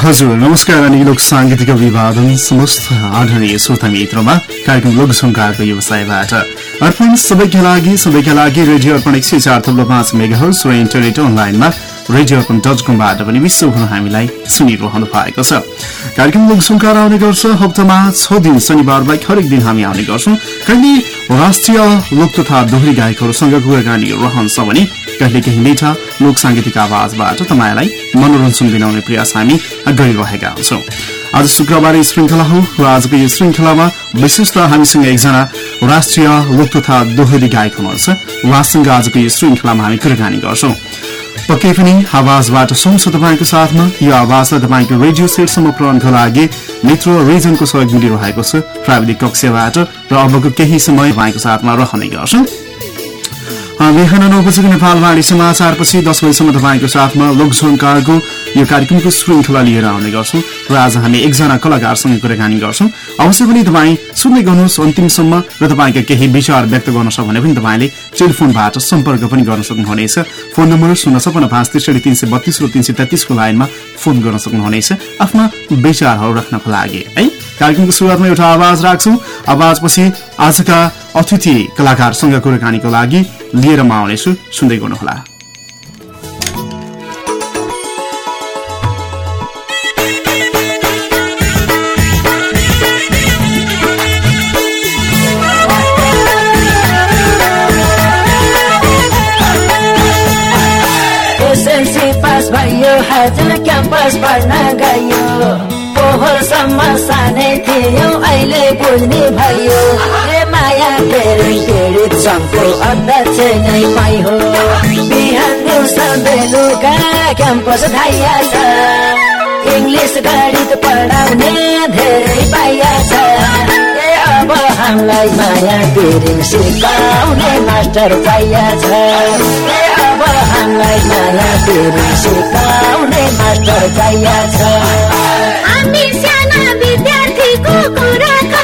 हजुर नमस्कार अनि लोक साङ्गीतिक अभिवादन समस्त आदरणीय श्रोता मित्रमा कार्यक्रम लोकसङ्कारको व्यवसायबाट। अर्पण सबैका लागि सबैका लागि रेडियो अर्पण एक सय चार थप्लो पाँच मेगाहर्स र इन्टरनेट अनलाइनमा रेडियो अर्पण डट कमबाट पनि विश्वभर हामीलाई सुनिरहनु भएको छ। कार्यक्रम लोकसङ्कार आउने गर्छ हप्तामा छ दिन शनिबार बाहेक हरेक दिन हामी आउने गर्छौँ। कहिले राष्ट्रिय लोक तथा दोहोरी गायकहरूसँग कुराकानी रहन्छ भने कहिले केही मिठा लोक साङ्गीतिक आवाजबाट तपाईँलाई मनोरञ्जन दिलाउने प्रयास हामी गरिरहेका हुन्छौँ आज शुक्रबार श्रृङ्खला हो र आजको यो श्रृङ्खलामा विशेष त हामीसँग एकजना राष्ट्रिय लोक तथा दोहोरी गायक हुनुहुन्छ। उहाँसँग आजको यो श्रृङ्खलामा हामी कुराकानी गर्छौँ। पक्कै पनि आवाजबाट सुन्छ तपाईँको साथमा। यो आवाजलाई तपाईँको रेडियो सेटसम्म पुऱ्याउनको लागि मित्र रिजनको सहयोग मिलिरहेको छ। प्राविधिक कक्षबाट र अबको केही समय तपाईँको साथमा रहने गर्छौँ। बिहान नौ बजेको नेपालवाणी समाचारपछि दस बजीसम्म तपाईँको साथमा लोकझङ्कारको यो कार्यक्रमको श्रृङ्खला लिएर आउने गर्छौँ र आज हामी एकजना कलाकारसँग कुराकानी गर्छौँ। अवश्य पनि तपाईँ सुन्दै गर्नुहोस् अन्तिमसम्म र तपाईँका केही विचार व्यक्त गर्न छ भने पनि तपाईँले टेलिफोनबाट सम्पर्क पनि गर्न सक्नुहुनेछ। फोन नम्बर शून्य छपन्न पाँच त्रिसठी तिन सय बत्तिस र तिन सय तेत्तिसको लाइनमा फोन गर्न सक्नुहुनेछ। आफ्ना विचारहरू राख्नको लागि है? कार्यक्रमको सुरुवातमा एउटा आवाज राख्छौँ। आवाजपछि आजका अतिथि कलाकारसँग कुराकानीको लागि लिएर म आउनेछु। सुन्दै गर्नुहोला। क्याम्पस पढ्न गयो। पोहोरसम्म सानै थियो अहिले बुझ्ने भयो। ए माया फेरि पीडित सङ्घको अध्यक्ष नै पाइ हो बिहान दिउँसो बेलुका क्याम्पस धाइया छ। इङ्ग्लिस गणित पढाउने धेरै पाइया छ ए अब हामीलाई माया पिरिङ सिकाउने मास्टर पाइया छ ए अब हामीलाई माया पिरिङ सिकाउने मास्टर पाइया छ विद्यार्थीको कुरा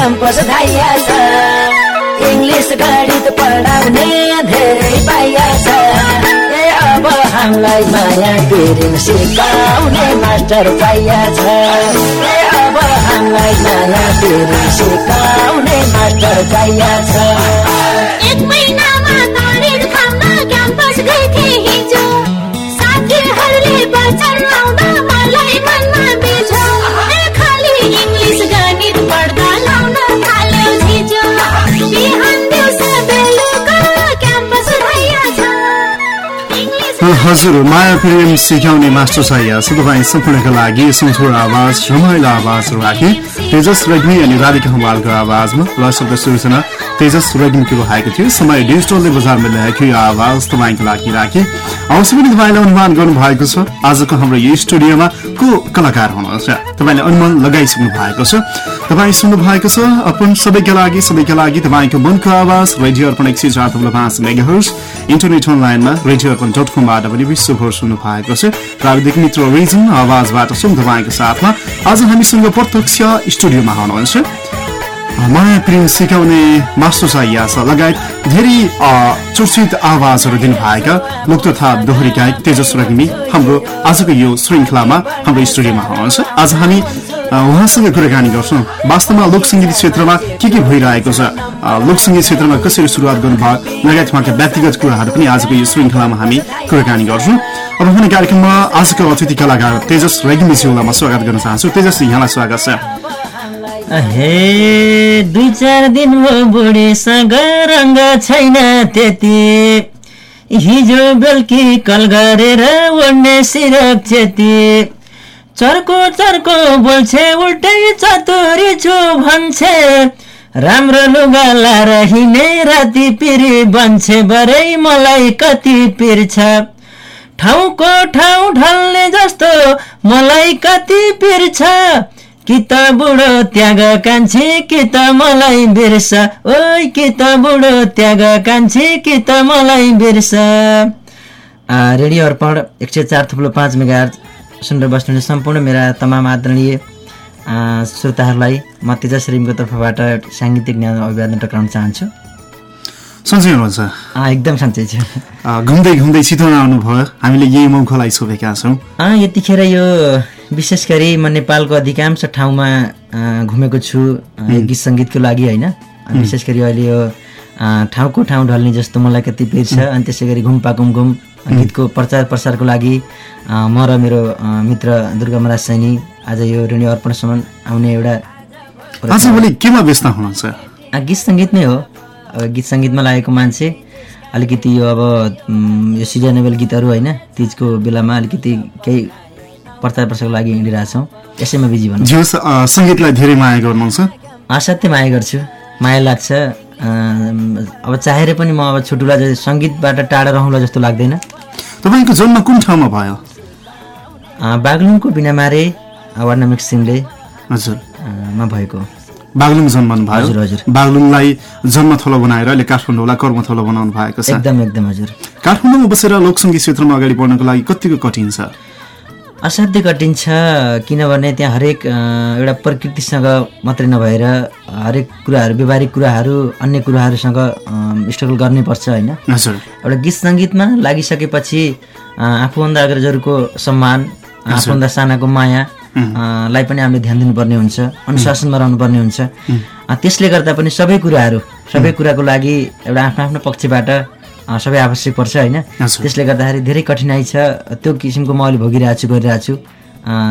क्याम्पस धाइया छ इङ्ग्लिस गणित पढाउने धेरै पाइया छ ए अब हामीलाई माया पिरिङ सिकाउने मास्टर पाइया छ ए अब हामीलाई माया पिरिङ सिकाउने मास्टर पाइया छ हजुर माया प्रेम सिकाउने मास्टर चाहिएको छ तपाईँ सम्पूर्णका लागि सुमथोर आवाज रमाइलो आवाज राखे तेजस रेग्मी अनि राधिका हमालको आवाजमा ल शब्द सृजना तेजस रेग्मीको रहेको थियो। समय डिजिटलले बजारमा ल्याएको यो आवाज तपाईँको लागि राखे। अवश्य पनि तपाईँले अनुमान गर्नुभएको छ आजको हाम्रो यो स्टुडियोमा को कलाकार हुनुहुन्छ? तपाईँले अनुमान लगाइसक्नु भएको छ। तपाईँ सुन्नु भएको छ अपन सबैका लागि सबैका लागि तपाईँको मनको आवाज रेडियो अर्पण एक सय चार तब्लो पाँच मेगाहर्स इन्टरनेट अनलाइनमा रेडियो अर्पण डट कमबाट पनि विश्वभर सुन्नु भएको छ। प्राविधिक मित्र रिजन आवाजबाट सुन तपाईँको साथमा आज हामीसँग प्रत्यक्ष स्टुडियोमा हुनुहुन्छ। माया प्रेम सिकाउने मास्टर साई आशा लगायत धेरै चर्चित आवाजहरू दिनुभएका लोक तथा दोहोरी गायक तेजस रग्मी हाम्रो आजको यो श्रृङ्खलामा हाम्रो स्टुडियोमा हुनुहुन्छ। आज हामी उहाँसँग कुराकानी गर्छौँ। वास्तवमा लोक सङ्गीत क्षेत्रमा के के भइरहेको छ? लोक सङ्गीत क्षेत्रमा कसरी सुरुवात गर्नुभयो? लगायत उहाँका व्यक्तिगत कुराहरू पनि आजको यो श्रृङ्खलामा हामी कुराकानी गर्छौँ। अब भने कार्यक्रममा आजको अतिथि कलाकार तेजस रेग्मीज्यूलाई म स्वागत गर्न चाहन्छु। तेजस यहाँलाई स्वागत छ। हे दुई चार दिन हो बुढीसँग रङ्ग छैन त्यति। हिजो बेलुकी कल गरेर ओड्ने क्षति चर्को चर्को बोल्छे उल्टै चतुरी छु भन्छे। राम्रो लुगा लाएर हिँडे राति पिरी बन्छे बरै मलाई कति पिर्छ ठाउँको ठाउँ ढल्ने जस्तो मलाई कति पिर्छ कि त बुढो त्याग कान्छी कि त मलाई बिर्स। ओइ कि त बुढो त्याग कान्छी कि त मलाई बिर्स। आ, रेडियो अर्पण एक सय चार थुप्रो पाँच मेगा सुनेर बस्नुहुने सम्पूर्ण मेरा तमाम आदरणीय आ, श्रोताहरूलाई म तेजस रिमको तर्फबाट साङ्गीतिक ज्ञान अभिवादन टक्राउन चाहन्छु। सन्चै हुनुहुन्छ? एकदम सन्चै छु। घुम्दै घुम्दै चितवन आउनुभयो हामीले यही मौखलाई सोधेका छौँ। यतिखेर यो विशेष गरी म नेपालको अधिकांश ठाउँमा घुमेको छु गीत सङ्गीतको लागि होइन। विशेष गरी अहिले यो ठाउँको ठाउँ ढल्ने जस्तो मलाई कति पिर छ। अनि त्यसै गरी घुम्पा घुम घुम गीतको प्रचार प्रसारको लागि म र मेरो मित्र दुर्गामराज सैनी आज यो रेडियो अर्पणसम्म आउने एउटा केमा व्यस्त हुनुहुन्छ? गीत सङ्गीत नै हो। अब गीत सङ्गीतमा लागेको मान्छे अलिकति यो अब यो सिजनेबल गीतहरू होइन तिजको बेलामा अलिकति केही प्रचार प्रसारको लागि हिँडिरहेछौँ। यसैमा बिजी भन्नु जो सङ्गीतलाई धेरै माया गर्नुहुन्छ? असाध्यै माया गर्छु। माया लाग्छ। अब चाहेर पनि म अब छुटुला सङ्गीतबाट टाढा रहँला जस्तो लाग्दैन। तपाईँको जन्म कुन ठाउँमा भयो? बागलुङको बिनामारे वार्ड नम्बर सिमले हजुर मा भएको। बागलुङ जन्मनु भयो। हजुर, हजुर। बागलुङलाई जन्मथलो बनाएर अहिले काठमाडौँलाई कर्मथलो बनाउनु भएको छ। एकदम एकदम हजुर। काठमाडौँमा बसेर लोकसङ्गीत क्षेत्रमा अगाडि बढ्नको लागि कतिको कठिन छ? असाध्यै कठिन छ किनभने त्यहाँ हरेक एउटा प्रकृतिसँग मात्रै नभएर हरेक कुराहरू व्यवहारिक कुराहरू अन्य कुराहरूसँग स्ट्रगल गर्नै पर्छ होइन? हजुर। एउटा गीत सङ्गीतमा लागिसकेपछि आफूभन्दा अग्रजहरूको सम्मान आफूभन्दा सानाको माया लाई पनि हामीले ध्यान दिनुपर्ने हुन्छ अनुशासनमा रहनुपर्ने हुन्छ। त्यसले गर्दा पनि सबै कुराहरू सबै कुराको लागि एउटा आफ्नो आफ्नो पक्षबाट सबै आवश्यक पर्छ होइन। त्यसले गर्दाखेरि धेरै कठिनाइ छ। त्यो किसिमको म अहिले भोगिरहेको छु गरिरहेको छु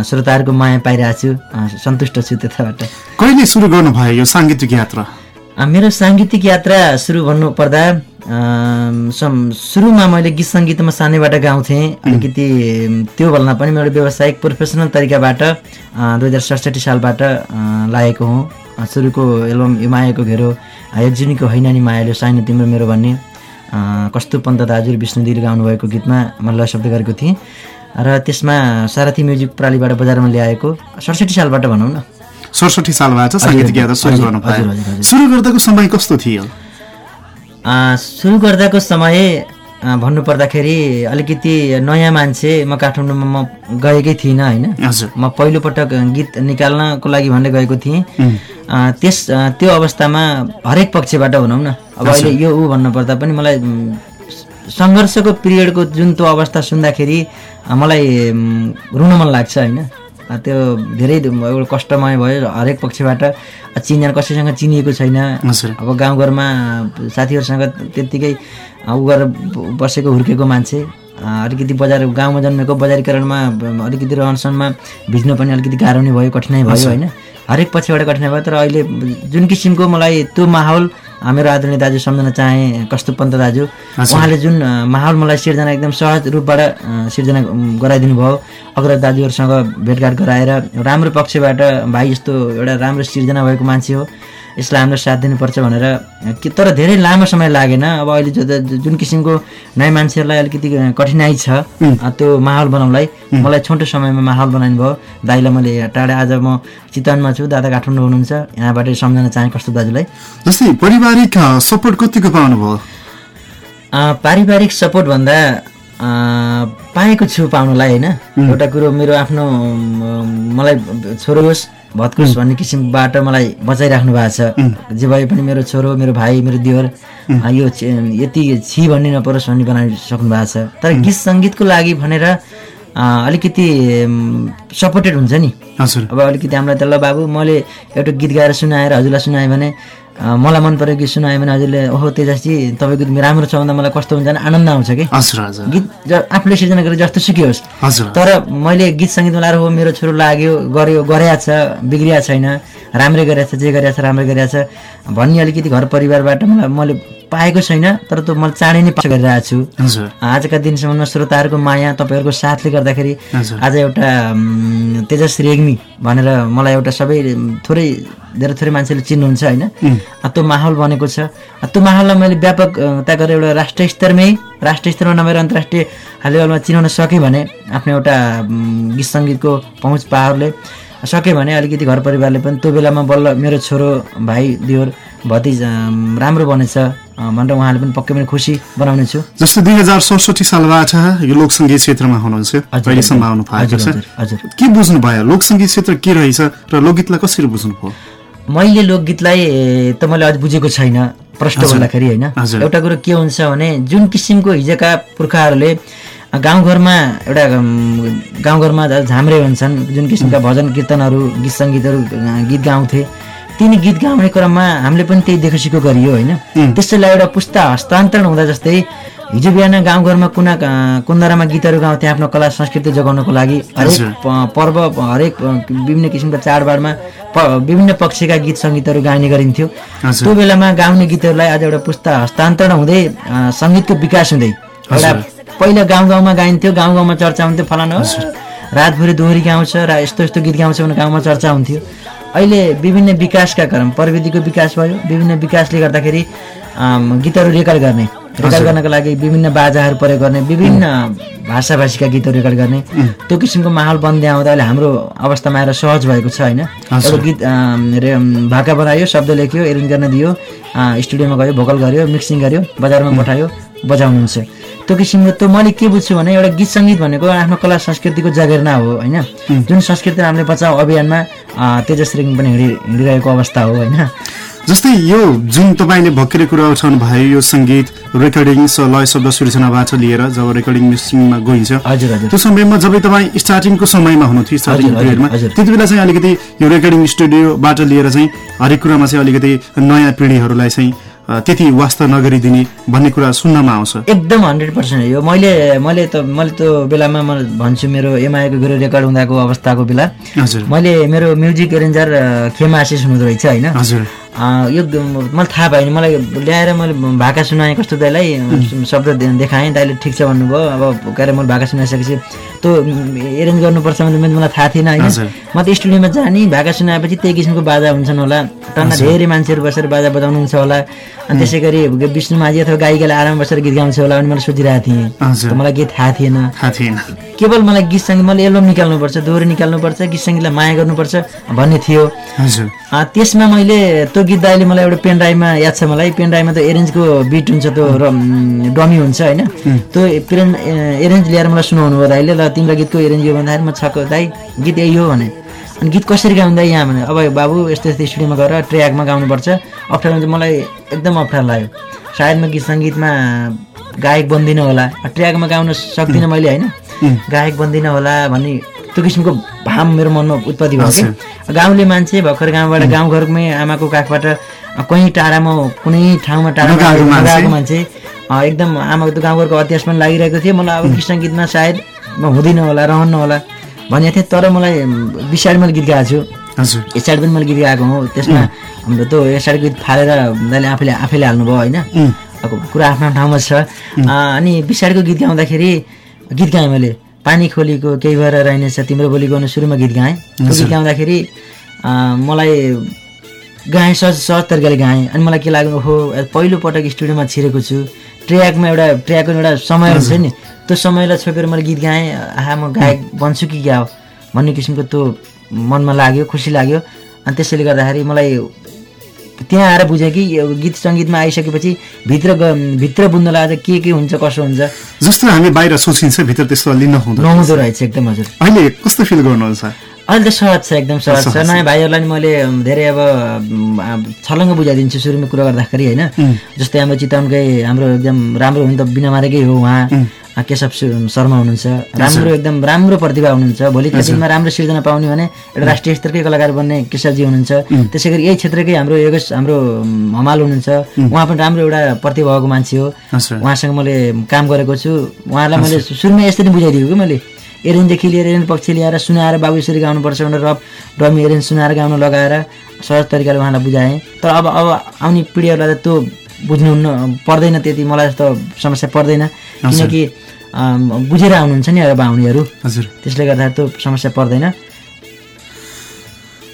श्रोताहरूको माया पाइरहेको छु सन्तुष्ट छु त्यताबाट। कहिले सुरु गर्नुभयो यो साङ्गीतिक यात्रा? मेरो साङ्गीतिक यात्रा सुरु भन्नुपर्दा सुरुमा मैले गीत सङ्गीतमा सानैबाट गाउँथेँ। अलिकति त्यो भन्दा पनि मेरो व्यावसायिक प्रोफेसनल तरिकाबाट दुई हजार सडसठी सालबाट लागेको हुँ। सुरुको एल्बम यो मायाको घेरो एकजुनीको होइन नि मायाले साइनो तिम्रो मेरो भन्ने। कस्तो पन्त दाजु र विष्णु दिदीले गाउनुभएको गीतमा मैले शब्द गरेको थिएँ। र त्यसमा सारथी म्युजिक प्रणालीबाट बजारमा ल्याएको सडसठी सालबाट भनौँ न। सडसठी सालबाट साङ्गीतिक यात्रा सुरु गर्दाको समय कस्तो थियो? सुरु गर्दाको समय भन्नुपर्दाखेरि अलिकति नयाँ मान्छे म काठमाडौँमा म गएकै थिइनँ होइन? म पहिलोपटक गीत निकाल्नको लागि भनेर गएको थिएँ। त्यस त्यो अवस्थामा हरेक पक्षबाट भनौँ न। अब अहिले यो ऊ भन्नुपर्दा पनि मलाई सङ्घर्षको पिरियडको जुन त्यो अवस्था सुन्दाखेरि मलाई रुन मन लाग्छ होइन। त्यो धेरै एउटा कष्टमय भयो हरेक पक्षबाट। चिनजान कसैसँग चिनिएको छैन। अब गाउँघरमा साथीहरूसँग त्यत्तिकै उ गरेर बसेको हुर्केको मान्छे। अलिकति बजार गाउँमा जन्मेको बजारीकरणमा अलिकति रहनसहनमा भिज्न पनि अलिकति गाह्रो नै भयो कठिनाइ भयो होइन। हरेक पक्षबाट कठिनाइ भयो तर अहिले जुन किसिमको मलाई त्यो माहौल मेरो आदरणीय दाजु सम्झन चाहे कस्तो पन्त दाजु उहाँले जुन माहौल मलाई सिर्जना एकदम सहज रूपबाट सिर्जना गराइदिनु भयो अग्र दाजुहरूसँग भेटघाट गराएर राम्रो पक्षबाट भाइ यस्तो एउटा राम्रो सिर्जना भएको मान्छे हो। यसलाई हाम्रो साथ दिनुपर्छ भनेर तर धेरै लामो समय लागेन। अब अहिले जो जुन किसिमको नयाँ मान्छेहरूलाई अलिकति कठिनाइ छ त्यो माहौल बनाउनलाई मलाई छोटो समयमा माहौल बनाइनु भयो। दाइलाई मैले टाढा आज म चितवनमा छु दादा काठमाडौँ हुनुहुन्छ यहाँबाट सम्झन चाहेँ कस्तो दाजुलाई? जस्तै पारिवारिक सपोर्ट कतिको पाउनुभयो पारिवारिक सपोर्ट भन्दा अ, पाएको छु पाउनलाई होइन? एउटा कुरो मेरो आफ्नो मलाई छोरो होस् भत्कुस भन्ने किसिमबाट मलाई बचाइराख्नु भएको छ। जे भए पनि मेरो छोरो मेरो भाइ मेरो दिवर यो यति छि भन्ने नपरोस् भन्ने बनाइसक्नु भएको छ। तर गीत सङ्गीतको लागि भनेर अलिकति सपोर्टेड हुन्छ नि। हजुर। अब अलिकति हामीलाई त ल बाबु मैले एउटा गीत गाएर सुनाएर हजुरलाई सुनाएँ भने मलाई मन परेको गीत सुनाएँ भने हजुरले ओहो तेजस्जी तपाईँको गीत राम्रो छ भन्दा मलाई कस्तो हुन्छ आनन्द आउँछ कि? हजुर हजुर। गीत आफूले सिर्जना गरेर जस्तो सुकै होस् हजुर। तर मैले गीत सङ्गीतमा लाएर हो मेरो छोरो लाग्यो गर्यो गरेको छ बिग्रिया छैन। राम्रै गरेको छ जे गरेको छ राम्रै गरेको छ। भन्ने अलिकति घर परिवारबाट मलाई मैले पाएको छैन तर त्यो मैले चाँडै नै पास गरिरहेको छु। आजका दिनसम्म श्रोताहरूको माया तपाईँहरूको साथले गर्दाखेरि। आज एउटा तेजस रेग्मी भनेर मलाई एउटा सबै थोरै धेरै थोरै मान्छेले चिन्नुहुन्छ होइन। त्यो माहौल बनेको छ। त्यो माहौललाई मैले व्यापकता गरेर एउटा राष्ट्रिय स्तरमै राष्ट्रिय स्तरमा नभएर अन्तर्राष्ट्रिय लेभलमा चिनाउन सकेँ भने आफ्नो एउटा गीत सङ्गीतको पहुँच पावरले सकेँ भने अलिकति घर परिवारले पनि त्यो बेलामा बल्ल मेरो छोरो भाइ दियोर भतिज राम्रो बनेछ। भनेर उहाँले पनि पक्कै पनि खुसी बनाउने छु। जस्तै दुई हजार सडसठी सालबाट यो लोकसङ्गीत क्षेत्रमा हुनुहुन्छ। अहिलेसम्म आउनु भएको छ? हजुर। के बुझ्नु भयो लोकसङ्गीत क्षेत्र के रहेछ र लोकगीतलाई कसरी बुझ्नुभयो? मैले लोकगीतलाई त मैले अझ बुझेको छैन। प्रश्न। गर्दाखेरि होइन। एउटा कुरो के हुन्छ भने जुन किसिमको हिजोका पुर्खाहरूले गाउँघरमा एउटा गाउँघरमा झाम्रे भन्छन् जुन किसिमका भजन कीर्तनहरू गीत सङ्गीतहरू गीत गाउँथे। तिनी गीत गाउने क्रममा हामीले पनि त्यही देखो सिको गरियो होइन? त्यसैलाई एउटा पुस्ता हस्तान्तरण हुँदा जस्तै हिजो बिहान गाउँघरमा कुना कुन्दरामा गीतहरू गाउँथे आफ्नो कला संस्कृति जोगाउनको लागि। हरेक पर्व हरेक विभिन्न किसिमका चाडबाडमा प- विभिन्न पक्षका गीत सङ्गीतहरू गाइने गरिन्थ्यो। त्यो बेलामा गाउने गीतहरूलाई आज एउटा पुस्ता हस्तान्तरण हुँदै सङ्गीतको विकास हुँदै। एउटा पहिला गाउँ गाउँमा गाइन्थ्यो गाउँ गाउँमा चर्चा हुन्थ्यो फलाना रातभरि दोहोरी गाउँछ र यस्तो यस्तो गीत गाउँछ भने गाउँमा चर्चा हुन्थ्यो। अहिले विभिन्न विकासका क्रम प्रविधिको विकास भयो विभिन्न विकासले गर्दाखेरि गीतहरू रेकर्ड गर्ने रेकर्ड गर्नको लागि विभिन्न बाजाहरू प्रयोग गर्ने विभिन्न भाषाभाषीका गीतहरू रेकर्ड गर्ने। त्यो किसिमको माहौल बन्दै आउँदा अहिले हाम्रो अवस्थामा आएर सहज भएको छ होइन? एउटा गीत भाका बनायो शब्द लेख्यो एरेन्ज गर्न दियो स्टुडियोमा गयो भोकल गर्यो मिक्सिङ गर्यो बजारमा पठायो बजाउनुहुन्छ। त्यो किसिमको त्यो मैले के बुझ्छु भने एउटा गीत सङ्गीत भनेको आफ्नो कला संस्कृतिको जागेर्ना हो होइन? जुन संस्कृति हामीले बचाउ अभियानमा अ, तेजस रेग्मी पनि हिँडि हिँडिरहेको अवस्था हो होइन? जस्तै यो जुन तपाईँले भर्खरै कुरा उठाउनु भयो यो सङ्गीत रेकर्डिङ लय शब्द सृजनाबाट लिएर जब रेकर्डिङ मेसिनमा गइन्छ हजुर हजुर। त्यो समयमा जब तपाईँ स्टार्टिङको समयमा हुनुहुन्थ्यो स्टार्टिङ पिरियडमा। त्यति बेला चाहिँ अलिकति यो रेकर्डिङ स्टुडियोबाट लिएर चाहिँ हरेक कुरामा चाहिँ अलिकति नयाँ पिँढीहरूलाई चाहिँ त्यति वास्ता नगरिदिने भन्ने कुरा सुन्नमा आउँछ। एकदम हन्ड्रेड पर्सेन्ट यो। मैले मैले त मैले त्यो बेलामा म भन्छु मेरो एमआईको गुरु रेकर्ड हुँदाको अवस्थाको बेला। हजुर। मैले मेरो म्युजिक एरेन्जर खेमा आशिष हुनुहुँदो रहेछ होइन? हजुर। यो मलाई थाहा भएन मलाई ल्याएर मैले भाका सुनाएँ कस्तो दाइलाई शब्द देखाएँ दाइले ठिक छ भन्नुभयो। अब के अरे मैले भाका सुनाइसकेपछि त्यो एरेन्ज गर्नुपर्छ भने मलाई थाहा थिएन होइन। म त स्टुडियोमा जाने भाका सुनाएपछि त्यही किसिमको बाजा हुन्छन् होला। टन्ना धेरै मान्छेहरू बसेर बाजा बजाउनुहुन्छ होला। अनि त्यसै गरी विष्णु माझी अथवा गायिकाले आराम बसेर गीत गाउँछ होला भने मैले सोचिरहेको थिएँ। मलाई केही थाहा थिएन। केवल मलाई गीत सङ्गीत मैले एल्बम निकाल्नुपर्छ दोहोरी निकाल्नुपर्छ गीत सङ्गीतलाई माया गर्नुपर्छ भन्ने थियो। त्यसमा मैले त्यो गीत दाइले मलाई एउटा पेन ड्राइभमा याद छ मलाई। पेन ड्राइभमा त एरेन्जको बिट हुन्छ त्यो र डमी हुन्छ होइन। त्यो पेन एरेन्ज ल्याएर मलाई सुनाउनु भयो दाइले ल तिम्रो गीतको एरेन्ज यो भन्दाखेरि म छक्क दाइ गीत यही हो भने। अनि गीत कसरी गाउँदा यहाँ भने अब बाबु यस्तो यस्तो स्टुडियोमा गएर ट्र्याकमा गाउनुपर्छ। अप्ठ्यारो हुन्छ मलाई एकदम अप्ठ्यारो लाग्यो। सायद म गीत सङ्गीतमा गायक बन्दिनँ होला। ट्र्याकमा गाउन सक्दिनँ मैले होइन। गायक बन्दिनँ होला भन्ने त्यो किसिमको भाम मेरो मनमा उत्पत्ति भयो कि गाउँले मान्छे भर्खर गाउँबाट गाउँघरमै आमाको काखबाट कहीँ टाढामा कुनै ठाउँमा टाढामा नगएको मान्छे। एकदम आमाको त गाउँघरको अत्यास पनि लागिरहेको थियो। मलाई अब गीत सङ्गीतमा सायद म हुँदिनँ होला रहन्न होला भनेको थिएँ तर मलाई बिसाडी मैले गीत गाएको छु। हजुर। यस साइड पनि मैले गीत गाएको हो। त्यसमा हाम्रो त्यो यस साइड गीत फालेर दाइले आफैले आफैले हाल्नुभयो होइन। कुरा आफ्नो ठाउँमा छ। अनि बिसाडको गीत गाउँदाखेरि गीत गाएँ मैले। पानी खोलीको केही भएर रहेनछ। तिम्रो बोली गाउनु सुरुमा गीत गाएँ। गीत गाउँदाखेरि मलाई गाएँ सहज सहज तरिकाले गाएँ। अनि मलाई के लाग्यो ओहो पहिलोपटक स्टुडियोमा छिरेको छु। ट्र्याकमा एउटा ट्र्याकको एउटा समय हुन्छ नि। त्यो समयलाई छोपेर मैले गीत गाएँ। आहा म गायक बन्छु कि क्या हो? भन्ने किसिमको त्यो मनमा लाग्यो खुसी लाग्यो। अनि त्यसैले गर्दाखेरि मलाई त्यहाँ आएर बुझेँ कि गीत सङ्गीतमा आइसकेपछि भित्र भित्र बुझ्नलाई अझ के के हुन्छ कसो हुन्छ। जस्तो हामी बाहिर सोचिन्छ भित्र त्यस्तो लिन हुँदो नहुँदो रहेछ एकदम हजुर। अहिले कस्तो फिल गर्नुहुन्छ? अहिले त सहज छ एकदम सहज छ। नयाँ भाइहरूलाई नि मैले धेरै अब छलङ्ग बुझाइदिन्छु सुरुमा कुरा गर्दाखेरि होइन। जस्तै हाम्रो चितवनकै हाम्रो एकदम राम्रो हुनु त बिना मारेकै हो उहाँ। केशव शर्मा हुनुहुन्छ। राम्रो एकदम राम्रो प्रतिभा हुनुहुन्छ। भोलिका दिनमा राम्रो सिर्जना पाउने भने एउटा राष्ट्रिय स्तरकै कलाकार बन्ने केशवजी हुनुहुन्छ। त्यसै गरी यही क्षेत्रकै हाम्रो योगेश हाम्रो हमाल हुनुहुन्छ। उहाँ पनि राम्रो एउटा प्रतिभा भएको मान्छे हो। उहाँसँग मैले काम गरेको छु। उहाँलाई मैले सुरुमा यसरी बुझाइदिएको कि मैले? एरेनदेखि लिएर एरेन पक्ष ल्याएर सुनाएर बाबु यसरी गाउनुपर्छ भनेर रब रमी एरेन सुनाएर गाउन लगाएर सहज तरिकाले उहाँलाई बुझाएँ। तर अब अब आउने पिँढीहरूलाई त त्यो बुझ्नुहुन्न पर्दैन त्यति मलाई जस्तो समस्या पर्दैन। किनकि बुझेर आउनुहुन्छ नि अब आउनेहरू। हजुर। त्यसले गर्दा त्यो समस्या पर्दैन।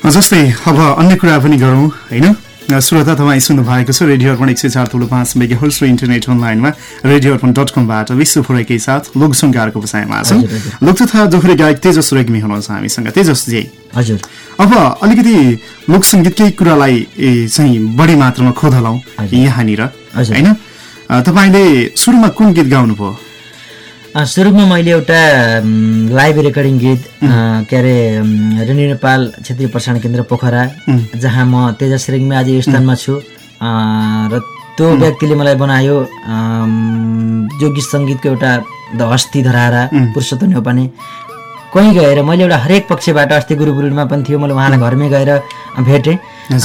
जस्तै अब अन्य कुरा पनि गरौँ होइन? श्रोता तपाईँ सुन्नु भएको छ रेडियो अर्पण एक सय चार थुलो पाँच मेगा होल्स र इन्टरनेट अनलाइनमा रेडियो अर्पण डट कमबाट विश्वपुरकै साथ लोकसङ्कारको विषयमा छौँ। लोक तथा दोहोरी गायक तेजस रेग्मी हुनुहुन्छ हामीसँग। तेजसजी। हजुर। अब अलिकति लोकसङ्गीतकै कुरालाई चाहिँ बढी मात्रामा खोदलाउँ। यहाँनिर। होइन? तपाईँले सुरुमा कुन गीत गाउनुभयो? सुरुमा मैले एउटा लाइभ रेकर्डिङ गीत के अरे रेडियो नेपाल क्षेत्रीय प्रसारण केन्द्र पोखरा जहाँ म तेजस रेग्मी आज यो स्थानमा छु। र त्यो व्यक्तिले मलाई बनायो जो गीत सङ्गीतको एउटा द हस्ती धरारा पुरुषोत्तम नेपाने कहीँ गएर मैले एउटा हरेक पक्षबाट अस्ति गुरुपुरमा पनि थियो मैले उहाँलाई घरमै गएर भेटेँ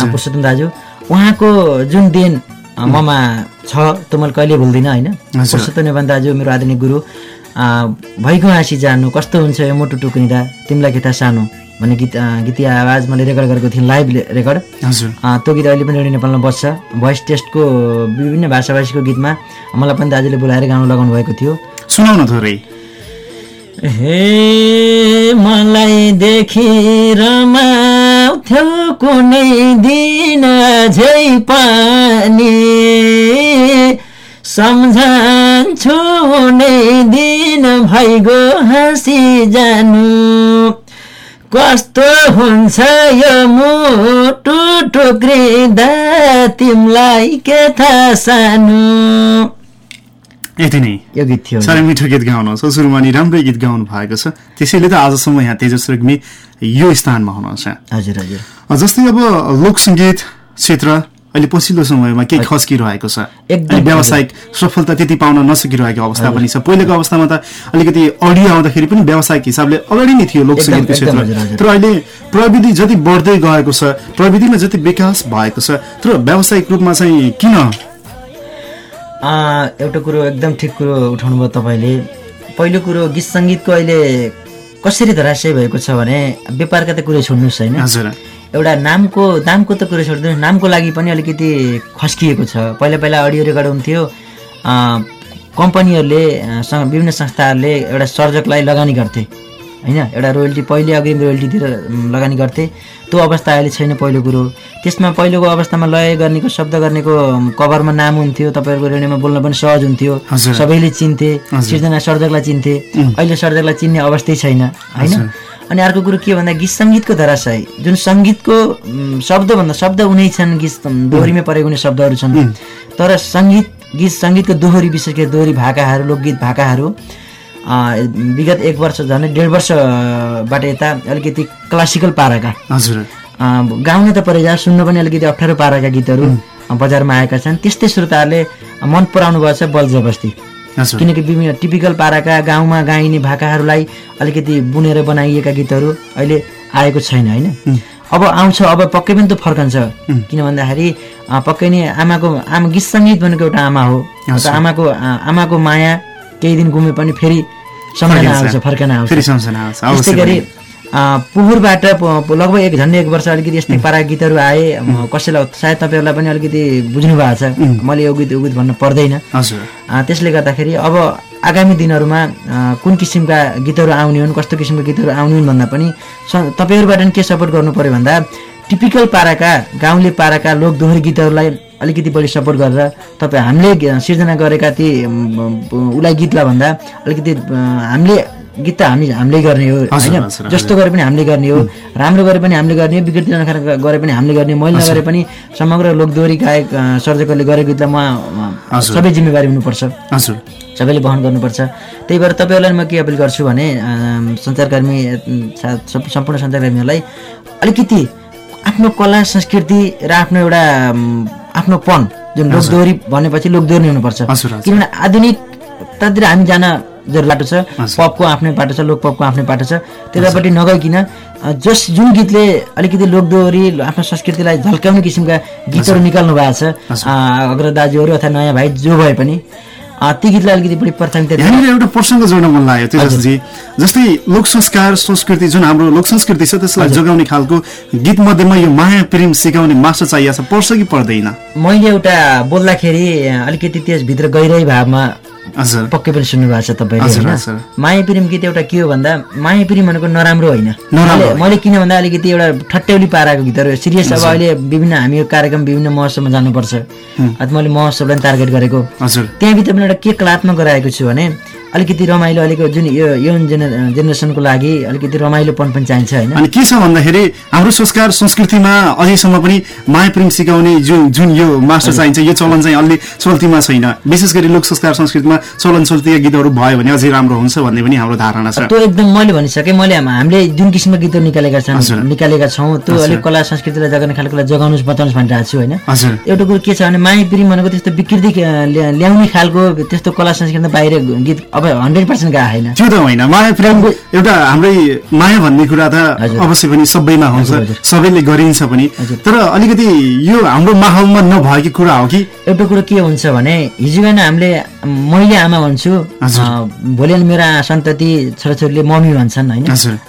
पुरुषोत्तम दाजु। उहाँको जुन देन ममा छ त्यो मैले कहिले भुल्दिनँ होइन। पुरुषोत्तम नेपाल दाजु मेरो आदरणीय गुरु। भइगयो हाँसी जानु कस्तो हुन्छ यो मुटु टुक्रिँदा तिमीलाई किता सानो? भन्ने गीत गीतीय आवाज मैले रेकर्ड गरेको थिएँ लाइभ रेकर्ड। हजुर। त्यो गीत अहिले पनि रेडियो नेपालमा बस्छ भोइस टेस्टको विभिन्न भाषाभाषीको गीतमा मलाई पनि दाजुले बोलाएर गाउन लगाउनु भएको थियो। सुनाउन थोरै। हे मलाई देखेर माथ्यो कुनै दिन झै पानी। सम्झन्छु नै दिन भइगयो हाँसी जानु। कस्तो हुन्छ यो मुटु टुक्रिँदा तिमीलाई के थाहा सानो। यति नै। यो गीत थियो। साह्रै मिठो गीत गाउनुहुन्छ सुरुमा नि राम्रै गीत गाउनु भएको छ। त्यसैले त आजसम्म यहाँ तेजस रेग्मी यो स्थानमा हुनुहुन्छ। हजुर हजुर। जस्तै अब लोकसङ्गीत क्षेत्र अहिले पछिल्लो समयमा केही खस्किरहेको छ। एकदम अनि व्यावसायिक सफलता त्यति पाउन नसकिरहेको अवस्था पनि छ। पहिलेको अवस्थामा त अलिकति अडियो आउँदाखेरि पनि व्यावसायिक हिसाबले अगाडि नै थियो लोकसङ्गीतको क्षेत्र। तर अहिले प्रविधि जति बढ्दै गएको छ प्रविधिमा जति विकास भएको छ तर व्यावसायिक रूपमा चाहिँ किन? एउटा कुरो एकदम ठिक कुरो उठाउनु भयो तपाईँले। पहिलो कुरो गीत सङ्गीतको अहिले कसरी धराशय भएको छ भने व्यापारका त कुरै छोड्नुहोस् होइन? एउटा नामको दामको त कुरो छोडिदिनुहोस् नामको लागि पनि अलिकति खस्किएको छ। पहिला पहिला अडियो रेकर्ड हुन्थ्यो। कम्पनीहरूले विभिन्न संस्थाहरूले एउटा सर्जकलाई लगानी गर्थे। होइन? एउटा रोयल्टी पहिले अग्रिम रोयल्टीतिर लगानी गर्थे। त्यो अवस्था अहिले छैन पहिलो कुरो। त्यसमा पहिलोको अवस्थामा लय गर्नेको शब्द गर्नेको कभरमा नाम हुन्थ्यो। तपाईँहरूको रेडियोमा बोल्न पनि सहज हुन्थ्यो। सबैले चिन्थे। सिर्जना सर्जकलाई चिन्थे। अहिले सर्जकलाई चिन्ने अवस्थै छैन। होइन? अनि अर्को कुरो के भन्दा गीत सङ्गीतको धराशय जुन सङ्गीतको शब्दभन्दा शब्द उनै छन् गीत दोहोरीमै परेको हुने शब्दहरू छन्। तर सङ्गीत गीत सङ्गीतको दोहोरी विशेष गरी दोहोरी भाकाहरू लोकगीत भाकाहरू विगत एक वर्ष झन् डेढ वर्षबाट यता अलिकति क्लासिकल पाराका। हजुर। गाउने त परे जा सुन्न पनि अलिकति अप्ठ्यारो पाराका गीतहरू बजारमा आएका छन्। त्यस्तै श्रोताहरूले मन पराउनु भएको छ बल जबस्ती किनकि विभिन्न टिपिकल पाराका गाउँमा गाइने भाकाहरूलाई अलिकति बुनेर बनाइएका गीतहरू अहिले आएको छैन होइन? अब आउँछ अब पक्कै पनि त फर्कन्छ। किन भन्दाखेरि पक्कै नै आमाको आमा गीत सङ्गीत भनेको एउटा आमा हो। त आमाको आमाको माया केही दिन गुमे पनि फेरि सम्झना। आउँछ फर्कन आउँछ। त्यस्तै गरी पोहोरबाट लगभग एक झन्डै एक वर्ष अलिकति यस्तै पारा गीतहरू आए। कसैलाई सायद तपाईँहरूलाई पनि अलिकति बुझ्नु भएको छ मैले यो गीत यो गीत भन्न पर्दैन। त्यसले गर्दाखेरि अब आगामी दिनहरूमा कुन किसिमका गीतहरू आउने हुन् कस्तो किसिमका गीतहरू आउने हुन् भन्दा पनि स- तपाईँहरूबाट के सपोर्ट गर्नु पर्यो भन्दा टिपिकल पाराका गाउँले पाराका लोक दोहोरी गीतहरूलाई अलिकति बढी सपोर्ट गरेर तपाईँ हामीले सिर्जना गरेका ती उसलाई गीतलाई भन्दा अलिकति हामीले गीत त हामी हामीले गर्ने हो होइन? जस्तो गरे पनि हामीले गर्ने हो राम्रो गरे पनि हामीले गर्ने हो विकृति अनुसार गरे पनि हामीले गर्ने मैले नगरे पनि समग्र लोकदोहोरी गायक अ, सर्जकले गरेको गीतलाई म। सबै जिम्मेवारी हुनुपर्छ। हजुर। सबैले वहन गर्नुपर्छ। त्यही भएर तपाईँहरूलाई म के अपिल गर्छु भने सञ्चारकर्मी सम्पूर्ण सञ्चारकर्मीहरूलाई अलिकति आफ्नो कला संस्कृति र आफ्नो एउटा आफ्नोपन जुन लोकदोहोरी भनेपछि लोकदोहोरी हुनुपर्छ। किनभने आधुनिकतातिर हामी जान जरुरी बाटो छ। पपको आफ्नै बाटो छ लोक पपको आफ्नै बाटो छ। त्यतापट्टि नगइकन जस जुन गीतले अलिकति लोकदोहोरी आफ्नो संस्कृतिलाई झल्काउने किसिमका गीतहरू निकाल्नु भएको छ अग्र दाजुहरू अथवा नयाँ भाइ जो भए पनि ती गीतलाई अलिकति बढी प्राथमिकता यहाँनिर एउटा प्रसङ्ग जोड्न मन लाग्यो तेजसजी जस्तै लोक संस्कार संस्कृति जुन हाम्रो लोक संस्कृति छ त्यसलाई जोगाउने खालको गीत मध्येमा यो माया प्रेम सिकाउने मास्टर चाहिएको छ पर्छ कि पर्दैन? मैले एउटा बोल्दाखेरि अलिकति त्यसभित्र गहिराई भावमा पक्कै पनि सुन्नु भएको छ तपाईँले होइन? माया प्रेम गीत एउटा के हो भन्दा माया प्रेम भनेको नराम्रो होइन। मैले- किन भन्दा अलिकति एउटा ठट्यौली पाराको गीतहरू। सिरियस अब अहिले विभिन्न हामी यो कार्यक्रम विभिन्न महोत्सवमा जानुपर्छ। अथवा मैले महोत्सवलाई टार्गेट गरेको। त्यहाँभित्र पनि एउटा के कलात्मक गराएको छु भने अलिकति रमाइलो अलिक जुन यो यौन जेने जेनेरेसनको लागि अलिकति रमाइलोपन पनि चाहिन्छ होइन। अनि के छ भन्दाखेरि हाम्रो संस्कार संस्कृतिमा अझैसम्म पनि माया प्रेम सिकाउने जुन जुन यो मास्टर चाहिन्छ यो चलन चाहिँ अलि चल्तीमा छैन। विशेष गरी लोक संस्कार संस्कृतिमा चलन चल्तीका गीतहरू भयो भने अझै राम्रो हुन्छ भन्ने पनि हाम्रो धारणा छ। त्यो एकदम मैले भनिसकेँ मैले हाम- हामीले जुन किसिमका गीतहरू निकालेका। छन् निकालेका छौँ त्यो अलिक कला संस्कृतिलाई जगाउने खालकोलाई जगाउनुहोस् बचाउनुहोस् भनिरहेको छु होइन। एउटा कुरो के छ भने माया प्रेम भनेको त्यस्तो विकृति ल्याउने खालको त्यस्तो कला संस्कृति बाहिर गीत अब हन्ड्रेड पर्सेन्ट गएको होइन। त्यो त होइन। माया प्रेम एउटा हाम्रै माया भन्ने कुरा त। अवश्य पनि सबैमा हुन्छ। सबैले गरिन्छ पनि। तर अलिकति यो हाम्रो माहौलमा नभएकी कुरा हो कि? एउटा कुरो के हुन्छ भने हिजो बिहान हामीले मैले आमा भन्छु भोलि मेरो सन्तति छोराछोरीले मम्मी भन्छन् होइन।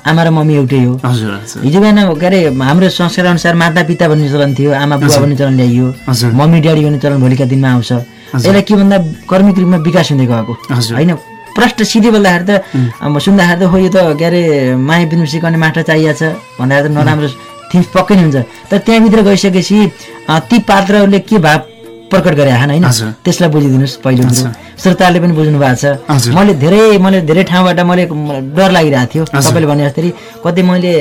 आमा र मम्मी एउटै हो। हिजो बिहान के अरे हाम्रो संस्कार अनुसार माता पिता भन्ने चलन थियो आमा बुवा भन्ने चलन ल्याइयो। मम्मी ड्याडी भन्ने चलन भोलिका दिनमा आउँछ। यसलाई के भन्दा कर्मिक रूपमा विकास हुँदै गएको। होइन? प्रष्ट सिधै बोल्दाखेरि त अब सुन्दाखेरि त हो यो त के अरे माया बिनु सिकाउने मास्टर चाहिएको छ। भन्दाखेरि त नराम्रो थिम्स पक्कै नै हुन्छ। तर त्यहाँभित्र गइसकेपछि ती पात्रहरूले के भाव प्रकट गरे होइन। त्यसलाई बुझिदिनुहोस् पहिलो श्रोताले पनि बुझ्नु भएको छ। मैले धेरै मैले धेरै ठाउँबाट मैले डर लागिरहेको थियो। तपाईँले भने जस्तै कतै मैले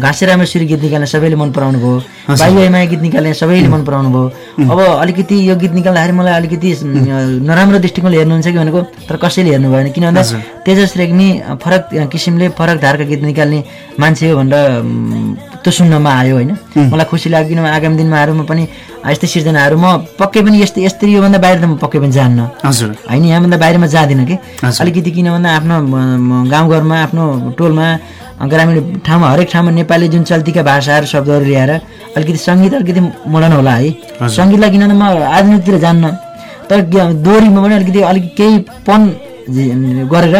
घाँसे रामेश्वरी गीत निकाल्ने सबैले मन पराउनु भयो। बाई बाईमा गीत निकाल्ने सबैले मन पराउनु भयो। अब अलिकति यो गीत निकाल्दाखेरि मलाई अलिकति नराम्रो दृष्टिकोणले हेर्नुहुन्छ कि भनेको तर कसैले हेर्नु भएन। किन भन्दा। तेजस रेग्मी फरक किसिमले फरक धारका गीत निकाल्ने मान्छे हो भनेर त्यो सुन्नमा आयो होइन। मलाई खुसी लाग्यो किनभने आगामी दिनमाहरूमा पनि यस्तै सिर्जनाहरू म पक्कै पनि यस्तै यस्तै योभन्दा बाहिर त म पक्कै पनि जान्न। हजुर। होइन यहाँभन्दा बाहिरमा जाँदिनँ कि। अलिकति किन भन्दा आफ्नो गाउँघरमा आफ्नो टोलमा ग्रामीण ठाउँमा हरेक ठाउँमा नेपाली जुन चल्तीका भाषाहरू शब्दहरू ल्याएर अलिकति सङ्गीत अलिकति मोडर्न होला है। सङ्गीतलाई किन म आधुनिकतिर जान्न तर दोहोरीमा पनि अलिकति अलिक केही पन गरेर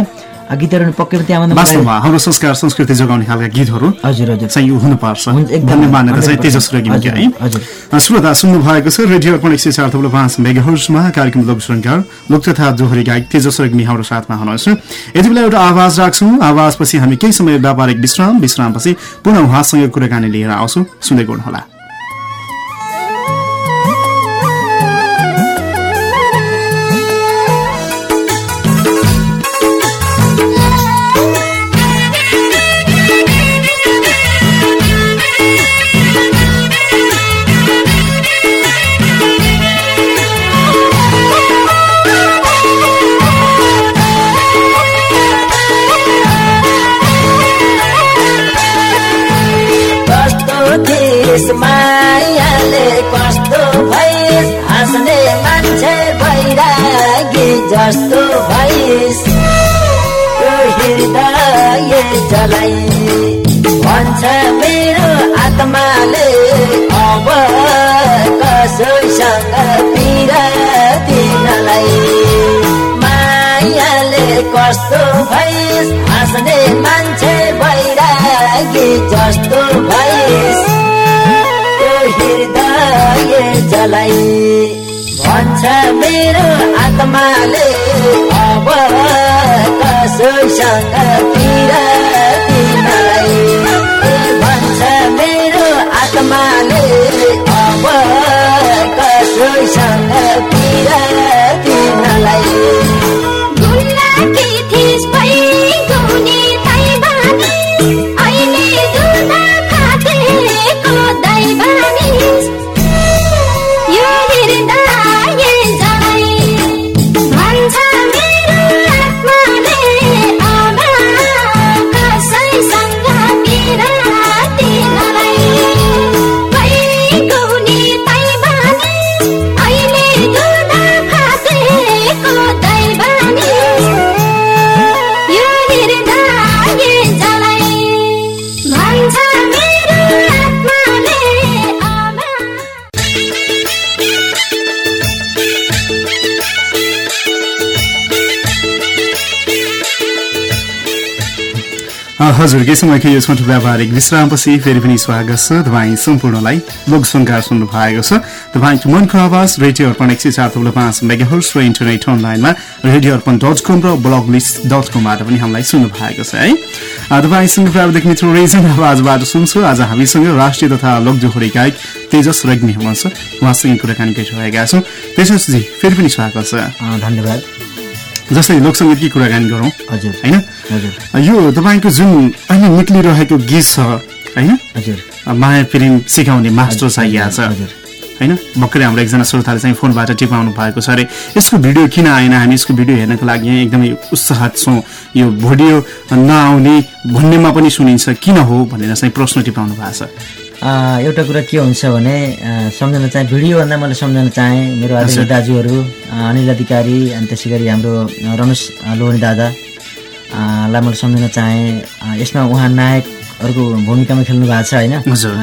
गीतहरू पक्कै पनि वास्तवमा हाम्रो संस्कार संस्कृति जोगाउने खालका गीतहरू हजुर हजुर। चाहिँ हुनुपर्छ। एकदम, मान्यता चाहिँ 100% तेजस रेग्मीको हजुर, है? हजुर। श्रोता सुन्नु भएको छ रेडियो अर्पण एक सय चार थप्लो पाँच मेगाहर्समा कार्यक्रम लोक श्रृङ्गार लोक तथा दोहोरी गायक तेजस रेग्मी हाम्रो साथमा हुनुहुन्छ। यति बेला एउटा आवाज राख्छौँ। आवाजपछि हामी केही समय व्यापारिक विश्राम विश्रामपछि पुनः उहाँसँग कुराकानी लिएर आउँछौँ। सुन्दै गर्नुहोला। हृदय जलाई। भन्छ मेरो आत्माले अब कसैसँग पिरातिनलाई मायाले कस्तो भइस हाँस्ने मान्छे भइरागी जस्तो भइस। हृदय जलाई। भन्छ मेरो आत्माले अब कसैसँग पिरातिनलाई भन्छ मेरो आत्माले अब कसैसँग पिरातिनलाई हजुर केही समयको यो छोटो व्यावहारिक विश्रामपछि फेरि पनि स्वागत छ तपाईँ सम्पूर्णलाई लोक सङ्कार सुन्नु भएको छ। तपाईँको मनको आवाज रेडियो अर्पण एक सय चार तब्लो पाँच मेगाहर्स र इन्टरनेट अनलाइनमा रेडियो अर्पण डट कम र ब्लग लिस्ट डट कमबाट पनि हामीलाई सुन्नु भएको छ है। तपाईँसँग प्राविधिक मित्र रेजन आवाजबाट सुन्छु। आज हामीसँग राष्ट्रिय तथा लोकजोहोरी गायक तेजस रेग्मी हुनुहुन्छ। उहाँसँग कुराकानी गरिरहेका छौँ। तेजसजी फेरि पनि स्वागत छ। धन्यवाद। जस्तै लोकसङ्गीतकै कुराकानी गरौँ। हजुर। होइन? यो तपाईँको जुन अहिले निक्लिरहेको गीत छ होइन हजुर। माया प्रेम सिकाउने मास्टर चाहिएको छ। हजुर। होइन? भर्खरै हाम्रो एकजना श्रोताले चाहिँ फोनबाट टिपाउनु भएको छ अरे यसको भिडियो किन आएन? हामी यसको भिडियो हेर्नको लागि यहाँ एकदमै उत्साहित छौँ। यो भिडियो नआउने भन्नेमा पनि सुनिन्छ किन हो? भनेर चाहिँ प्रश्न टिपाउनु भएको छ। एउटा कुरा के हुन्छ भने सम्झन चाहे भिडियोभन्दा मैले सम्झन चाहेँ। मेरो आदरणीय दाजुहरू अनिल अधिकारी अनि त्यसै गरी हाम्रो रमेश लोहनी दादा। लाई मैले सम्झन चाहेँ। यसमा उहाँ नायकहरूको भूमिकामा खेल्नु भएको छ होइन?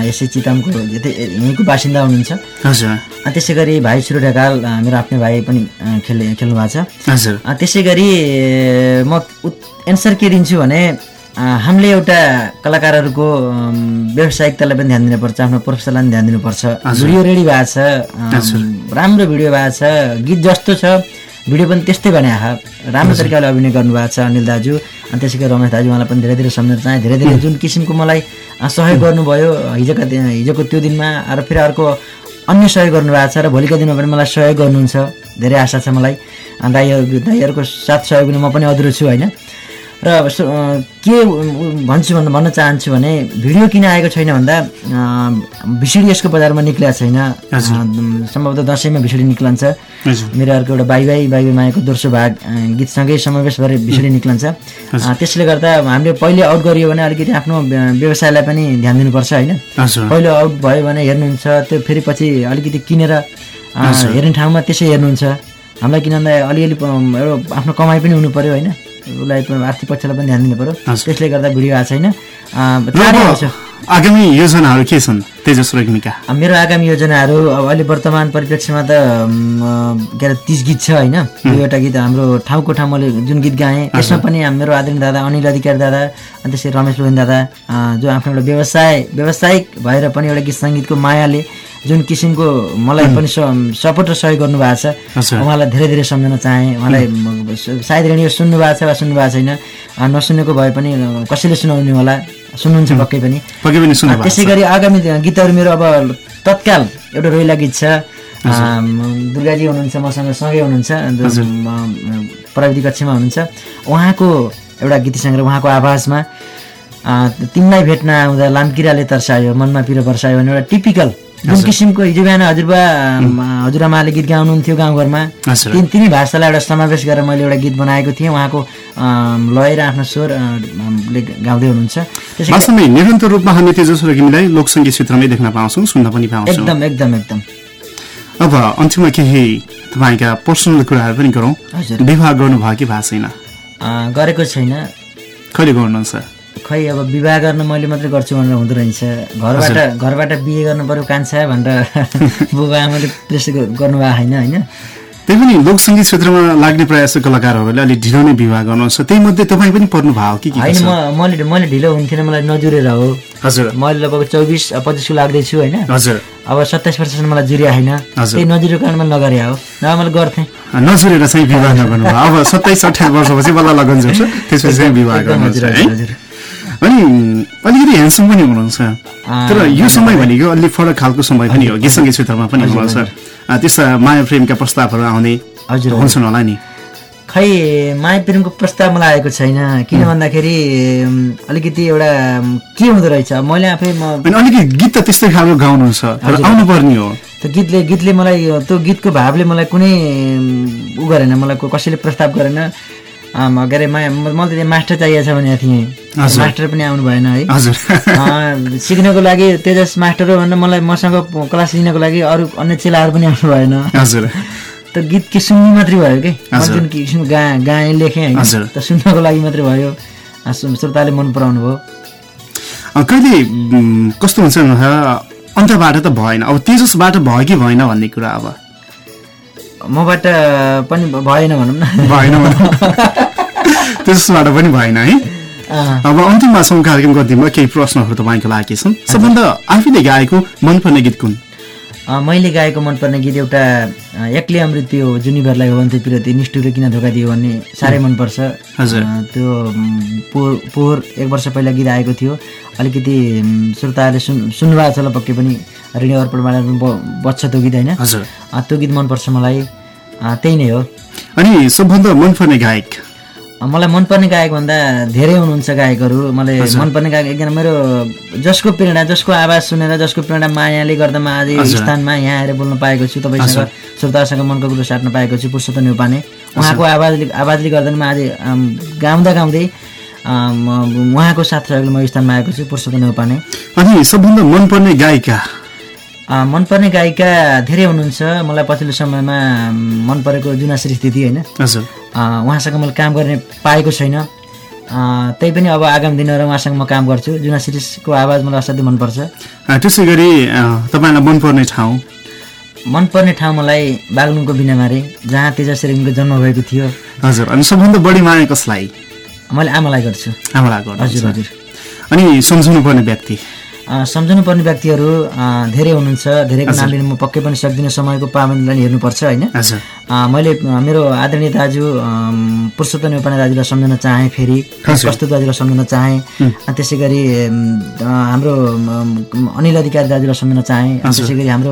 यसै चितामको यतै यहीँको बासिन्दा हुनुहुन्छ। हजुर। त्यसै गरी भाइ सुरु ढकाल मेरो आफ्नै भाइ पनि अँ, खेल्ने भएको छ। हजुर। त्यसै गरी म एन्सर के दिन्छु भने हामीले एउटा कलाकारहरूको व्यावसायिकतालाई पनि ध्यान दिनुपर्छ आफ्नो प्रोफेसनलाई पनि ध्यान दिनुपर्छ। भिडियो रेडी भएको छ राम्रो भिडियो भएको छ गीत जस्तो छ। भिडियो पनि त्यस्तै बनाएको राम्रो तरिकाले अभिनय गर्नुभएको छ अनिल दाजु। अनि त्यसै गरी रमेश दाजु उहाँलाई पनि धेरै धेरै सम्झना चाहेँ। धेरै धेरै जुन किसिमको मलाई सहयोग गर्नुभयो हिजोका दिन- हिजोको त्यो दिनमा र फेरि अर्को अन्य सहयोग गर्नुभएको छ र भोलिका दिनमा पनि मलाई सहयोग गर्नुहुन्छ। धेरै आशा छ मलाई। दाइहरू दाइहरूको साथ सहयोग म पनि अधुरो छु होइन? र के भन्छु भन्दा भन्न चाहन्छु भने भिडियो किन आएको छैन भन्दा भिसिडी यसको बजारमा निक्लिएको छैन। सम्भवतः दसैँमा भिसिडी निक्लन्छ। मेरो अर्को एउटा बाई बाई बाई बाई मायाको दोस्रो भाग गीतसँगै समावेश भएर भिसिडी निक्लन्छ। त्यसले गर्दा हामीले पहिले आउट गरियो भने अलिकति आफ्नो व्य- व्यवसायलाई पनि ध्यान दिनुपर्छ होइन? पहिलो आउट भयो भने हेर्नुहुन्छ त्यो फेरि पछि अलिकति किनेर हेर्ने ठाउँमा त्यसै हेर्नुहुन्छ। हामीलाई किन भन्दा अलिअलि एउटा आफ्नो कमाइ पनि हुनु पर्यो होइन? उसलाई आर्थिक पक्षलाई पनि ध्यान दिनु पर्यो हजुर। त्यसले गर्दा भिडियो आएको छैन। आगामी योजनाहरू के छन् तेजस रेग्मीका मेरो आगामी योजनाहरू अब अहिले वर्तमान परिप्रेक्ष्यमा त के अरे तिस गीत छ होइन? दुईवटा गीत हाम्रो ठाउँको ठाउँ मैले जुन गीत गाएँ त्यसमा पनि मेरो आदरणीय दादा अनिल अधिकारी दादा अनि त्यसै रमेश लोहन दादा जो आफ्नो एउटा व्यवसाय व्यावसायिक भएर पनि एउटा गीत सङ्गीतको मायाले जुन किसिमको मलाई पनि सपोर्ट र सहयोग गर्नुभएको छ। उहाँलाई धेरै धेरै सम्झन चाहेँ। उहाँलाई सायद रेडियो सुन्नु भएको छ वा सुन्नु भएको छैन नसुनेको भए पनि कसैले सुनाउने होला। सुन्नुहुन्छ पक्कै पनि। पक्कै पनि सुन्नु त्यसै गरी आगामी गीतहरू मेरो अब तत्काल एउटा रोइला गीत छ दुर्गाजी हुनुहुन्छ मसँग सँगै हुनुहुन्छ प्रविधि कक्षमा हुनुहुन्छ। उहाँको एउटा गीत सङ्ग्रह उहाँको आवाजमा तिमीलाई भेट्न आउँदा लामकिराले तर्सायो मनमा पिरो वर्षायो भन्ने एउटा टिपिकल जुन किसिमको हिजो बिहान हजुरबा हजुरआमाले गीत गाउनुहुन्थ्यो गाउँघरमा। तिन तिनै भाषालाई एउटा समावेश गरेर मैले एउटा गीत बनाएको थिएँ। उहाँको लय र आफ्नो स्वर अ, ले गाउँदै हुनुहुन्छ। वास्तवमै निरन्तर रूपमा हामी तेजस रेग्मीलाई लोकसङ्गीत क्षेत्रमै देख्न पाउँछौँ सुन्न पनि पाउँछौँ। एकदम एकदम एकदम। अब अन्तिममा केही तपाईँका पर्सनल कुराहरू पनि गरौँ। विवाह गर्नुभयो कि भएको छैन गरेको छैन। कहिले गर्नुहुन्छ? खै अब विवाह गर्न मैले मात्रै गर्छु भनेर हुँदो रहेछ। घरबाट घरबाट बिहे गर्नु पर्यो कान्छा भनेर बुबा आमाले प्रेस गर्नुभएको होइन होइन? त्यही पनि लोकसङ्गीत क्षेत्रमा लाग्ने प्रयास कलाकारहरूले अलिक ढिलो नै विवाह गर्नुहुन्छ त्यही मध्ये तपाईँ पनि पर्नु भयो कि होइन? म मैले मैले ढिलो हुन्थेन मलाई नजुरेर हो। हजुर। मैले लगभग चौबिस पच्चिसको लाग्दैछु होइन? हजुर। अब सत्ताइस वर्षसम्म मलाई जुरिया होइन। त्यही नजुरेको कारण मैले नगरे हो। नभए मैले गर्थेँ। नजुरेर चाहिँ विवाह नगर्नु अब सत्ताइस अठाइस वर्षपछि बल्ल लगन जोड्छ। त्यसपछि चाहिँ विवाह हजुर, हजुर। अनि अलिकति ह्यान्डसम पनि हुनुहुन्छ। तर यो समय भनेको अलिक फरक खालको समय पनि हो। गीत सङ्गीत क्षेत्रमा पनि हुनुहुन्छ त्यस्ता माया प्रेमका प्रस्तावहरू आउने हजुर। हुन्छन् होला नि। खै माया प्रेमको प्रस्ताव मलाई आएको छैन। किन भन्दाखेरि अलिकति एउटा के हुँदो रहेछ? मैले आफै म अनि अलिकति गीत त त्यस्तै खालको गाउनुहुन्छ तर आउनु पर्ने हो। त्यो गीतले गीतले मलाई त्यो गीतको भावले मलाई कुनै उ गरेन मलाई कसैले प्रस्ताव गरेन। आम, के अरे मलाई त्यहाँ मास्टर चाहिएको छ भनेको थिएँ। मास्टर पनि आउनु भएन है। हजुर। सिक्नको लागि तेजस मास्टर हो भनेर मलाई मसँग क्लास लिनको लागि अरू अन्य चेलाहरू पनि आउनु भएन। हजुर। त गीत के सुन्नु मात्रै भयो कि। जुन किसिम गा गाएँ लेखेँ होइन। त सुन्नको लागि मात्रै भयो। श्रोताले मन पराउनु भयो। कहिले कस्तो हुन्छ अन्तबाट त भएन। अब तेजसबाट भयो कि भएन भन्ने कुरा अब? मबाट पनि भएन भनौँ न। भएन भनौँ। तेजसबाट पनि भएन है। अब अन्तिममा छौँ कार्यक्रमको अन्तिममा केही प्रश्नहरू तपाईँको लागि छन्। सबभन्दा आफैले गाएको मनपर्ने गीत कुन? मैले गाएको मनपर्ने गीत एउटा एक्लै अमृत पियो जुनिभरलाई हो पिरती निष्ठुरो किन धोका दियो भन्ने साह्रै मनपर्छ। हजुर। त्यो पोहोर पोहोर एक वर्ष पहिला गीत आएको थियो। अलिकति श्रोताहरूले सुन् सुन्नुभएको छ होला पक्कै पनि रेडियो अर्पणबाट बज्छ त्यो गीत होइन? हजुर। त्यो गीत मनपर्छ मलाई। त्यही नै हो। अनि सबभन्दा मनपर्ने गायक? मलाई मनपर्ने गायक भन्दा धेरै हुनुहुन्छ गायकहरू। मलाई मनपर्ने गायक एकजना मेरो जसको प्रेरणा जसको आवाज सुनेर जसको प्रेरणा मायाले गर्दा म आज। स्थानमा यहाँ आएर बोल्न पाएको छु तपाईँसँग श्रोतासँग मनको कुरो साट्न पाएको छु पुरुषोत्तम नेउपाने उहाँको आवाजले आवाजले गर्दा म आज गाउँदा गाउँदै उहाँको साथ सहयोगले म स्थानमा आएको छु पुरुषोत्तम नेउपाने अनि सबभन्दा मनपर्ने गायिका? मनपर्ने गायिका धेरै हुनुहुन्छ। मलाई पछिल्लो समयमा मन परेको जुनाश्री स्थिति होइन। उहाँसँग मैले काम गर्ने पाएको छैन। त्यही पनि अब आगामी दिनहरू उहाँसँग म काम गर्छु। जुना सिरिजको आवाज मलाई असाध्यै मनपर्छ। त्यसै गरी तपाईँलाई मनपर्ने ठाउँ? मनपर्ने ठाउँ मलाई बागलुङको बिनामारे जहाँ रेग्मीको जन्म भएको थियो। हजुर अनि सबभन्दा बढी माया कसलाई? मैले आमालाई गर्छु। आमालाई गर्नुहुन्छ। हजुर हजुर। अनि सम्झाउनु पर्ने व्यक्ति? अँ, सम्झनु पर्ने व्यक्तिहरू धेरै हुनुहुन्छ। धेरैको नाम लिन म पक्कै पनि सक्दिनँ समयको पाबन्दीलाई हेर्नुपर्छ होइन? मैले मेरो आदरणीय दाजु पुरुषोत्तम नेपाली दाजुलाई सम्झन चाहेँ फेरि। कस्तो दाजुलाई सम्झन चाहेँ। त्यसै गरी हाम्रो अनिल अधिकारी दाजुलाई सम्झन चाहेँ। त्यसै गरी हाम्रो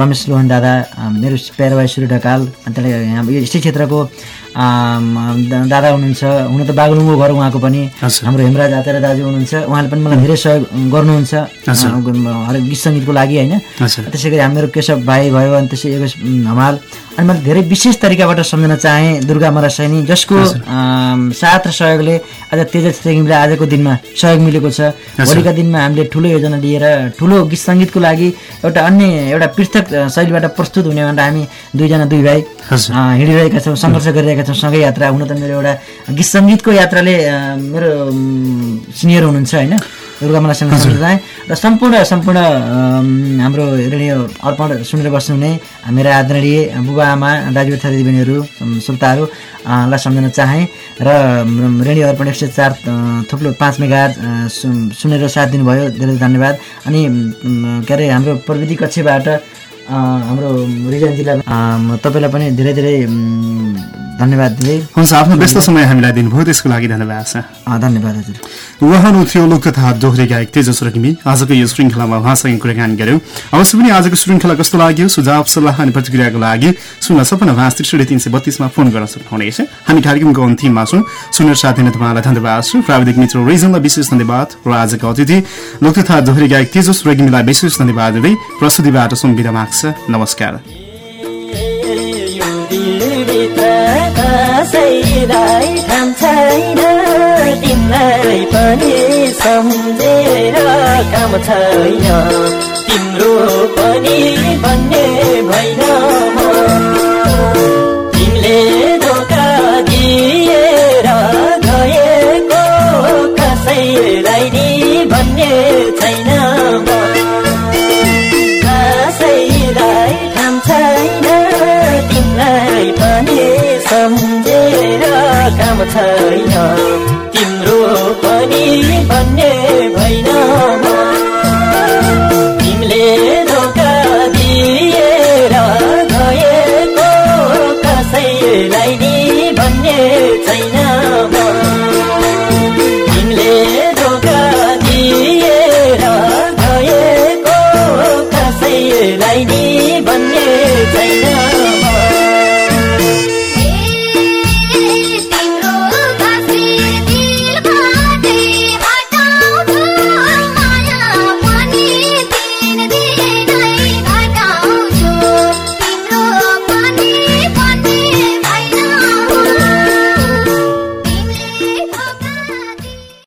रमेश लोहन दादा मेरो प्यारो भाइ सूर्य ढकाल त्यसलाई यस्तै क्षेत्रको दादा हुनुहुन्छ। हुन त बागलुङको घर उहाँको पनि। हाम्रो हेमराज आचार्य दाजु हुनुहुन्छ। उहाँले पनि मलाई धेरै सहयोग गर्नुहुन्छ। हरेक गीत सङ्गीतको लागि होइन? त्यसै गरी हाम्रो केशव भाइ भयो अनि त्यसै हमाल अनि मैले धेरै विशेष तरिकाबाट सम्झन चाहेँ दुर्गा मरासैनी जसको साथ र सहयोगले आज तेजस रेग्मीलाई आजको दिनमा सहयोग मिलेको छ। भोलिका दिनमा हामीले ठुलो योजना लिएर ठुलो गीत सङ्गीतको लागि एउटा अन्य एउटा पृथक शैलीबाट प्रस्तुत हुने भनेर हामी दुईजना दुई भाइ हिँडिरहेका छौँ सङ्घर्ष गरिरहेका छौँ सँगै यात्रा हुन त मेरो एउटा गीत सङ्गीतको यात्राले मेरो सिनियर हुनुहुन्छ होइन? सम्झन चाहेँ र सम्पूर्ण सम्पूर्ण हाम्रो रेडियो अर्पण सुनेर बस्नुहुने मेरा आदरणीय बुबा आमा दाजु छोरी दिदीबहिनीहरू अम, श्रोताहरू अ, लाई सम्झन चाहेँ र रेडियो अर्पण एक सय चार थुप्रो पाँच मेगा सुनेर साथ दिनुभयो धेरै धन्यवाद। अनि के अरे हाम्रो प्रविधि कक्षबाट हाम्रो रिजन जिल्ला तपाईँलाई पनि धेरै धेरै धन्यवाद दिँदै। हुन्छ आफ्नो व्यस्त समय हामीलाई दिनुभयो त्यसको लागि धन्यवाद छ। धन्यवाद हजुर। उहाँ थियो लोक तथा दोहोरे गायक तेजस रकिमी आजको यो श्रृङ्खलामा उहाँसँग कुराकानी गऱ्यौँ अवश्य पनि आजको श्रृङ्खला कस्तो लाग्यो? सुझाव सल्लाह अनि प्रतिक्रियाको लागि शून्य सपन्न पाँच त्रिसठी तिन सय बत्तिसमा फोन गर्न सक्नुहुनेछ। हामी कार्यक्रमको अन्तिममा छौँ। सुनेर साथ दिन तपाईँलाई धन्यवाद छु। प्राविधिक मित्र रिजनलाई विशेष धन्यवाद। र आजको अतिथि लोक तथा दोहोरे गायक तेजस रकिमीलाई विशेष धन्यवाद दिँदै प्रस्तुतिबाट सुनबिदा माग्छ। नमस्कार। कसैलाई थाम छैन तिमीलाई पनि सम्झेर काम छैन। तिम्रो पनि भन्ने भइन